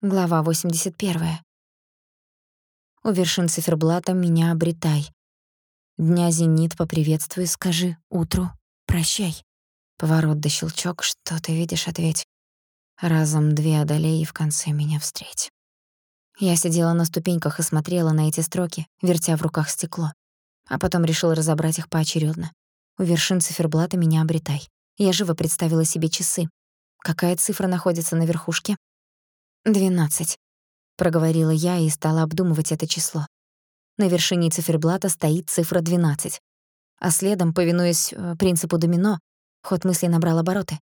Глава 81. У вершин циферблата меня обретай. Дня зенит поприветствуй, скажи утру прощай. Поворот да щелчок, что ты видишь, ответь. Разом две одолей и в конце меня встреть. Я сидела на ступеньках и смотрела на эти строки, вертя в руках стекло. А потом решила разобрать их поочерёдно. У вершин циферблата меня обретай. Я живо представила себе часы. Какая цифра находится на верхушке? «Двенадцать», — проговорила я и стала обдумывать это число. На вершине циферблата стоит цифра 12. А следом, повинуясь э, принципу домино, ход мысли набрал обороты.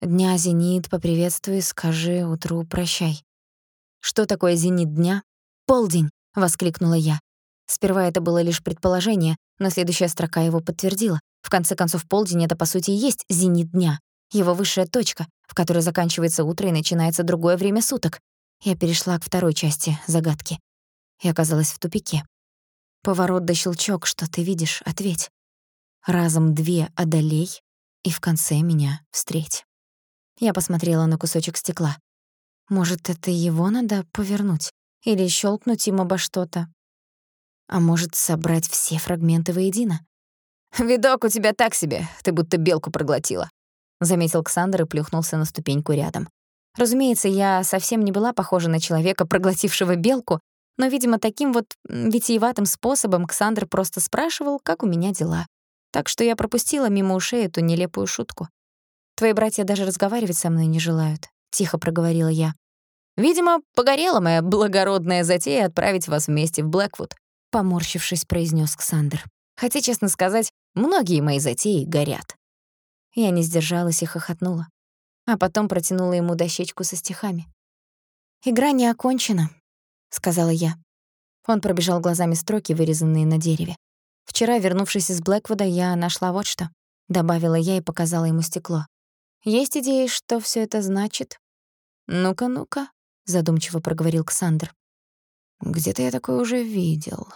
«Дня зенит, поприветствуй, скажи утру прощай». «Что такое зенит дня?» «Полдень!» — воскликнула я. Сперва это было лишь предположение, но следующая строка его подтвердила. В конце концов, полдень — это, по сути, и есть зенит дня, его высшая точка, в которой заканчивается утро и начинается другое время суток. Я перешла к второй части загадки и оказалась в тупике. Поворот да щелчок, что ты видишь, ответь. Разом две одолей и в конце меня встреть. Я посмотрела на кусочек стекла. Может, это его надо повернуть или щелкнуть им обо что-то? А может, собрать все фрагменты воедино? «Видок у тебя так себе, ты будто белку проглотила», — заметил Ксандр и плюхнулся на ступеньку рядом. Разумеется, я совсем не была похожа на человека, проглотившего белку, но, видимо, таким вот витиеватым способом Ксандр просто спрашивал, как у меня дела. Так что я пропустила мимо ушей эту нелепую шутку. «Твои братья даже разговаривать со мной не желают», — тихо проговорила я. «Видимо, погорела моя благородная затея отправить вас вместе в Блэквуд», — поморщившись, произнес Ксандр. «Хотя, честно сказать, многие мои затеи горят». Я не сдержалась и хохотнула, а потом протянула ему дощечку со стихами. «Игра не окончена», — сказала я. Он пробежал глазами строки, вырезанные на дереве. «Вчера, вернувшись из Блэквуда, я нашла вот что», — добавила я и показала ему стекло. «Есть идеи, что всё это значит?» «Ну-ка, ну-ка», — задумчиво проговорил Ксандр. «Где-то я такое уже видел.